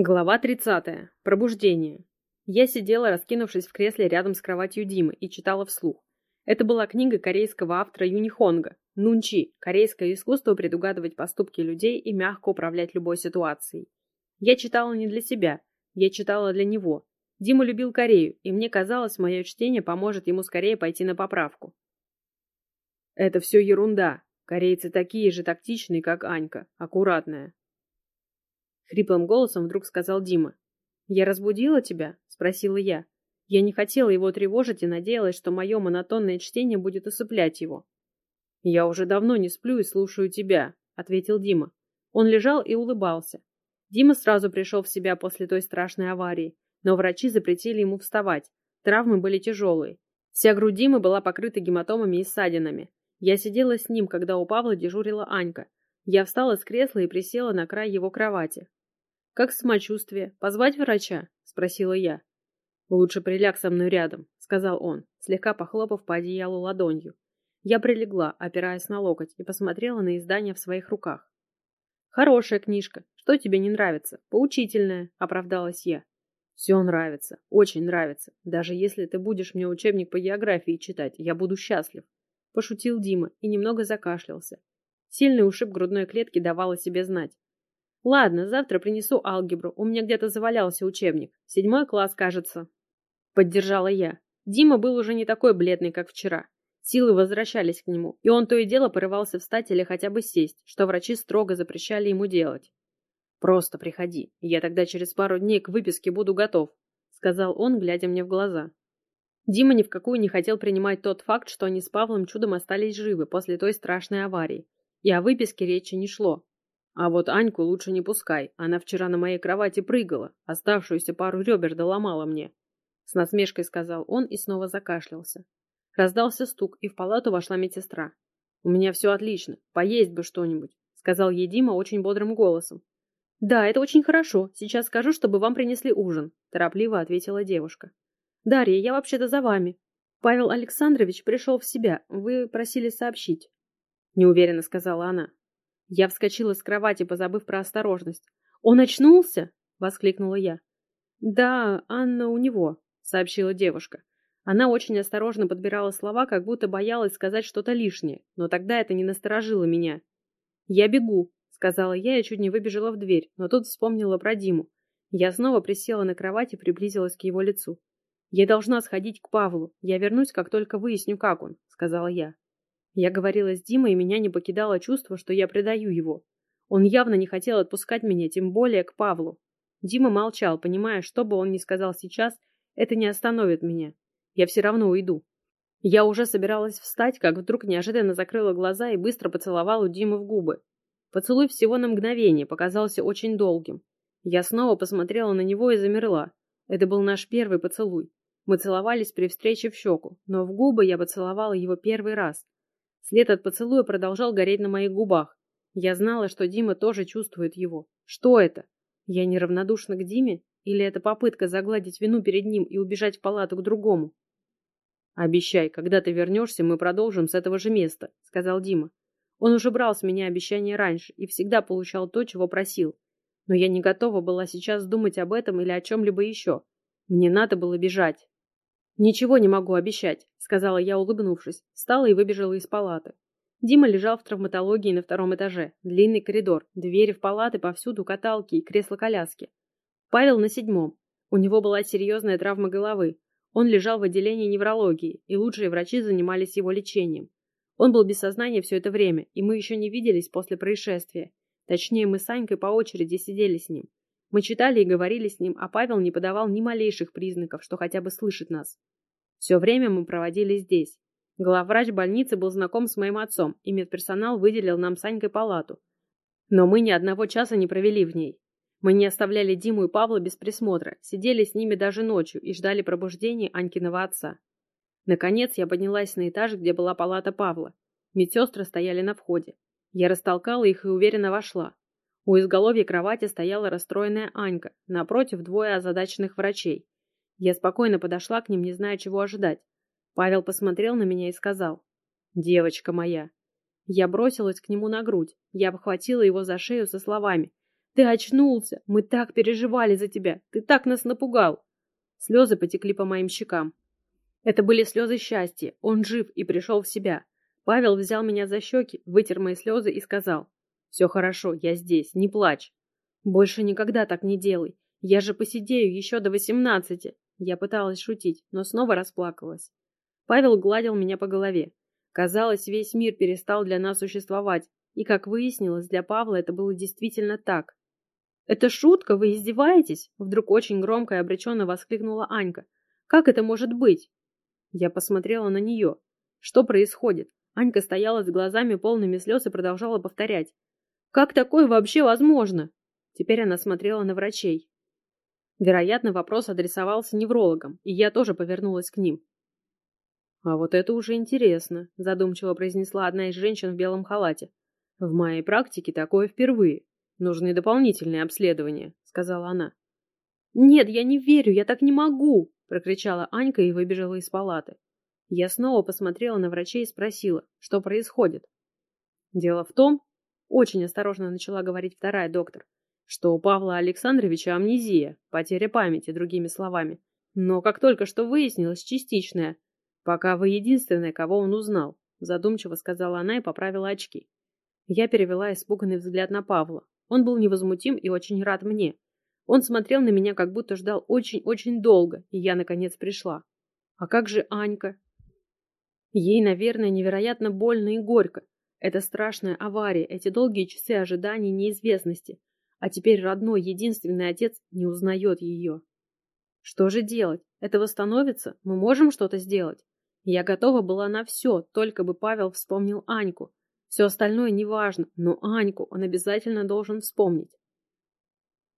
Глава 30. Пробуждение. Я сидела, раскинувшись в кресле рядом с кроватью Димы, и читала вслух. Это была книга корейского автора Юнихонга «Нунчи. Корейское искусство предугадывать поступки людей и мягко управлять любой ситуацией». Я читала не для себя, я читала для него. Дима любил Корею, и мне казалось, мое чтение поможет ему скорее пойти на поправку. Это все ерунда. Корейцы такие же тактичные, как Анька, аккуратная. Хриплым голосом вдруг сказал Дима. «Я разбудила тебя?» – спросила я. Я не хотела его тревожить и надеялась, что мое монотонное чтение будет усыплять его. «Я уже давно не сплю и слушаю тебя», – ответил Дима. Он лежал и улыбался. Дима сразу пришел в себя после той страшной аварии, но врачи запретили ему вставать. Травмы были тяжелые. Вся грудь Димы была покрыта гематомами и ссадинами. Я сидела с ним, когда у Павла дежурила Анька. Я встала с кресла и присела на край его кровати. «Как самочувствие? Позвать врача?» – спросила я. «Лучше приляг со мной рядом», – сказал он, слегка похлопав по одеялу ладонью. Я прилегла, опираясь на локоть, и посмотрела на издание в своих руках. «Хорошая книжка. Что тебе не нравится? Поучительная», – оправдалась я. «Все нравится. Очень нравится. Даже если ты будешь мне учебник по географии читать, я буду счастлив», – пошутил Дима и немного закашлялся. Сильный ушиб грудной клетки давал о себе знать. Ладно, завтра принесу алгебру. У меня где-то завалялся учебник. Седьмой класс, кажется. Поддержала я. Дима был уже не такой бледный, как вчера. Силы возвращались к нему, и он то и дело порывался встать или хотя бы сесть, что врачи строго запрещали ему делать. «Просто приходи, я тогда через пару дней к выписке буду готов», — сказал он, глядя мне в глаза. Дима ни в какую не хотел принимать тот факт, что они с Павлом чудом остались живы после той страшной аварии. И о выписке речи не шло. А вот Аньку лучше не пускай. Она вчера на моей кровати прыгала. Оставшуюся пару ребер доломала мне. С насмешкой сказал он и снова закашлялся. Раздался стук, и в палату вошла медсестра. «У меня все отлично. Поесть бы что-нибудь», — сказал ей Дима очень бодрым голосом. «Да, это очень хорошо. Сейчас скажу, чтобы вам принесли ужин», — торопливо ответила девушка. «Дарья, я вообще-то за вами. Павел Александрович пришел в себя. Вы просили сообщить». Неуверенно сказала она. Я вскочила с кровати, позабыв про осторожность. «Он очнулся?» — воскликнула я. «Да, Анна у него», — сообщила девушка. Она очень осторожно подбирала слова, как будто боялась сказать что-то лишнее, но тогда это не насторожило меня. «Я бегу», — сказала я и чуть не выбежала в дверь, но тут вспомнила про Диму. Я снова присела на кровать и приблизилась к его лицу. «Я должна сходить к Павлу. Я вернусь, как только выясню, как он», — сказала я. Я говорила с Димой, и меня не покидало чувство, что я предаю его. Он явно не хотел отпускать меня, тем более к Павлу. Дима молчал, понимая, что бы он ни сказал сейчас, это не остановит меня. Я все равно уйду. Я уже собиралась встать, как вдруг неожиданно закрыла глаза и быстро поцеловала Диму в губы. Поцелуй всего на мгновение показался очень долгим. Я снова посмотрела на него и замерла. Это был наш первый поцелуй. Мы целовались при встрече в щеку, но в губы я поцеловала его первый раз. След от поцелуя продолжал гореть на моих губах. Я знала, что Дима тоже чувствует его. Что это? Я неравнодушна к Диме? Или это попытка загладить вину перед ним и убежать в палату к другому? «Обещай, когда ты вернешься, мы продолжим с этого же места», — сказал Дима. Он уже брал с меня обещания раньше и всегда получал то, чего просил. Но я не готова была сейчас думать об этом или о чем-либо еще. Мне надо было бежать. «Ничего не могу обещать», — сказала я, улыбнувшись. Встала и выбежала из палаты. Дима лежал в травматологии на втором этаже. Длинный коридор, двери в палаты, повсюду каталки и кресла-коляски. Павел на седьмом. У него была серьезная травма головы. Он лежал в отделении неврологии, и лучшие врачи занимались его лечением. Он был без сознания все это время, и мы еще не виделись после происшествия. Точнее, мы с Анькой по очереди сидели с ним. Мы читали и говорили с ним, а Павел не подавал ни малейших признаков, что хотя бы слышит нас. Все время мы проводили здесь. Главврач больницы был знаком с моим отцом, и медперсонал выделил нам с Анькой палату. Но мы ни одного часа не провели в ней. Мы не оставляли Диму и Павла без присмотра, сидели с ними даже ночью и ждали пробуждения Анькиного отца. Наконец я поднялась на этаж, где была палата Павла. Медсестры стояли на входе. Я растолкала их и уверенно вошла. У изголовья кровати стояла расстроенная Анька, напротив двое озадаченных врачей. Я спокойно подошла к ним, не зная, чего ожидать. Павел посмотрел на меня и сказал. «Девочка моя». Я бросилась к нему на грудь. Я обхватила его за шею со словами. Ты очнулся! Мы так переживали за тебя! Ты так нас напугал!» Слезы потекли по моим щекам. Это были слезы счастья. Он жив и пришел в себя. Павел взял меня за щеки, вытер мои слезы и сказал. «Все хорошо, я здесь, не плачь. Больше никогда так не делай. Я же посидею еще до восемнадцати. Я пыталась шутить, но снова расплакалась. Павел гладил меня по голове. Казалось, весь мир перестал для нас существовать, и, как выяснилось, для Павла это было действительно так. «Это шутка? Вы издеваетесь?» Вдруг очень громко и обреченно воскликнула Анька. «Как это может быть?» Я посмотрела на нее. Что происходит? Анька стояла с глазами полными слез и продолжала повторять. «Как такое вообще возможно?» Теперь она смотрела на врачей. Вероятно, вопрос адресовался неврологам, и я тоже повернулась к ним. «А вот это уже интересно», – задумчиво произнесла одна из женщин в белом халате. «В моей практике такое впервые. Нужны дополнительные обследования», – сказала она. «Нет, я не верю, я так не могу!» – прокричала Анька и выбежала из палаты. Я снова посмотрела на врачей и спросила, что происходит. Дело в том, очень осторожно начала говорить вторая доктор, что у Павла Александровича амнезия, потеря памяти, другими словами. Но как только что выяснилось, частичная. Пока вы единственная, кого он узнал, задумчиво сказала она и поправила очки. Я перевела испуганный взгляд на Павла. Он был невозмутим и очень рад мне. Он смотрел на меня, как будто ждал очень-очень долго, и я, наконец, пришла. А как же Анька? Ей, наверное, невероятно больно и горько. Это страшная авария, эти долгие часы ожидания неизвестности. А теперь родной, единственный отец не узнает ее. Что же делать? Это восстановится? Мы можем что-то сделать? Я готова была на все, только бы Павел вспомнил Аньку. Все остальное неважно, но Аньку он обязательно должен вспомнить.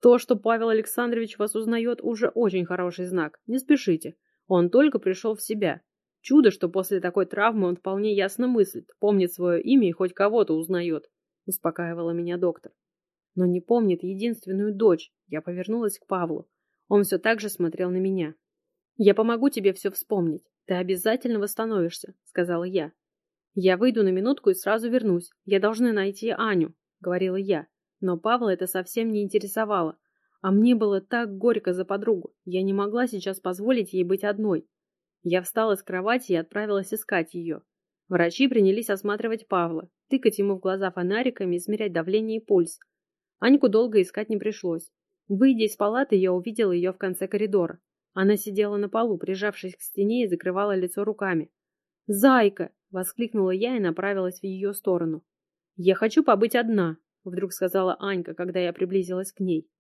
То, что Павел Александрович вас узнает, уже очень хороший знак. Не спешите. Он только пришел в себя. Чудо, что после такой травмы он вполне ясно мыслит, помнит свое имя и хоть кого-то узнает, успокаивала меня доктор но не помнит единственную дочь. Я повернулась к Павлу. Он все так же смотрел на меня. «Я помогу тебе все вспомнить. Ты обязательно восстановишься», — сказала я. «Я выйду на минутку и сразу вернусь. Я должна найти Аню», — говорила я. Но Павла это совсем не интересовало. А мне было так горько за подругу. Я не могла сейчас позволить ей быть одной. Я встала с кровати и отправилась искать ее. Врачи принялись осматривать Павла, тыкать ему в глаза фонариками, измерять давление и пульс. Аньку долго искать не пришлось. Выйдя из палаты, я увидела ее в конце коридора. Она сидела на полу, прижавшись к стене и закрывала лицо руками. «Зайка!» — воскликнула я и направилась в ее сторону. «Я хочу побыть одна», — вдруг сказала Анька, когда я приблизилась к ней.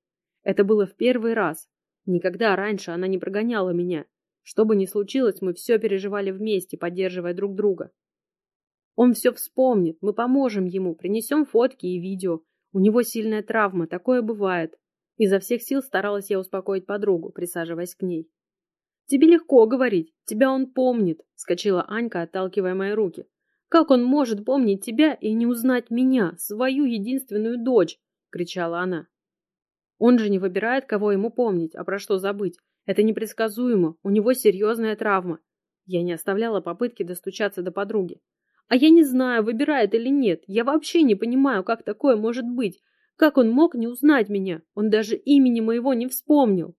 Это было в первый раз. Никогда раньше она не прогоняла меня. Что бы ни случилось, мы все переживали вместе, поддерживая друг друга. Он все вспомнит, мы поможем ему, принесем фотки и видео, у него сильная травма, такое бывает. Изо всех сил старалась я успокоить подругу, присаживаясь к ней. «Тебе легко говорить, тебя он помнит», — вскочила Анька, отталкивая мои руки. «Как он может помнить тебя и не узнать меня, свою единственную дочь?» — кричала она. «Он же не выбирает, кого ему помнить, а про что забыть. Это непредсказуемо, у него серьезная травма». Я не оставляла попытки достучаться до подруги. А я не знаю, выбирает или нет. Я вообще не понимаю, как такое может быть. Как он мог не узнать меня? Он даже имени моего не вспомнил.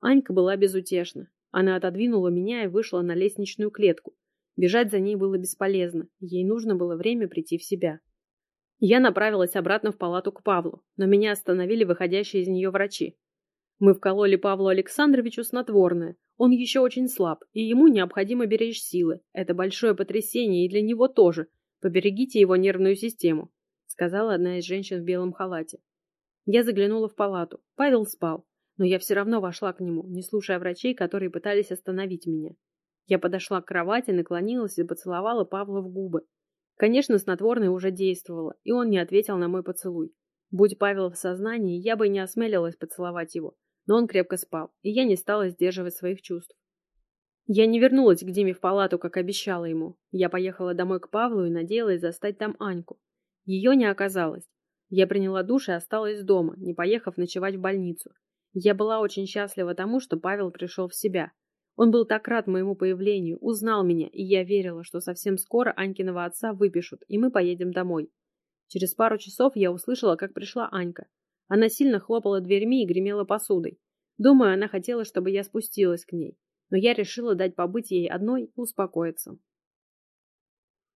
Анька была безутешна. Она отодвинула меня и вышла на лестничную клетку. Бежать за ней было бесполезно. Ей нужно было время прийти в себя. Я направилась обратно в палату к Павлу, но меня остановили выходящие из нее врачи. Мы вкололи Павлу Александровичу снотворное, он еще очень слаб, и ему необходимо беречь силы. Это большое потрясение и для него тоже. Поберегите его нервную систему», — сказала одна из женщин в белом халате. Я заглянула в палату. Павел спал, но я все равно вошла к нему, не слушая врачей, которые пытались остановить меня. Я подошла к кровати, наклонилась и поцеловала Павла в губы. Конечно, снотворное уже действовало, и он не ответил на мой поцелуй. Будь Павел в сознании, я бы не осмелилась поцеловать его, но он крепко спал, и я не стала сдерживать своих чувств. Я не вернулась к Диме в палату, как обещала ему. Я поехала домой к Павлу и надеялась застать там Аньку. Ее не оказалось. Я приняла душ и осталась дома, не поехав ночевать в больницу. Я была очень счастлива тому, что Павел пришел в себя. Он был так рад моему появлению, узнал меня, и я верила, что совсем скоро Анькиного отца выпишут, и мы поедем домой. Через пару часов я услышала, как пришла Анька. Она сильно хлопала дверьми и гремела посудой. Думаю, она хотела, чтобы я спустилась к ней. Но я решила дать побыть ей одной и успокоиться.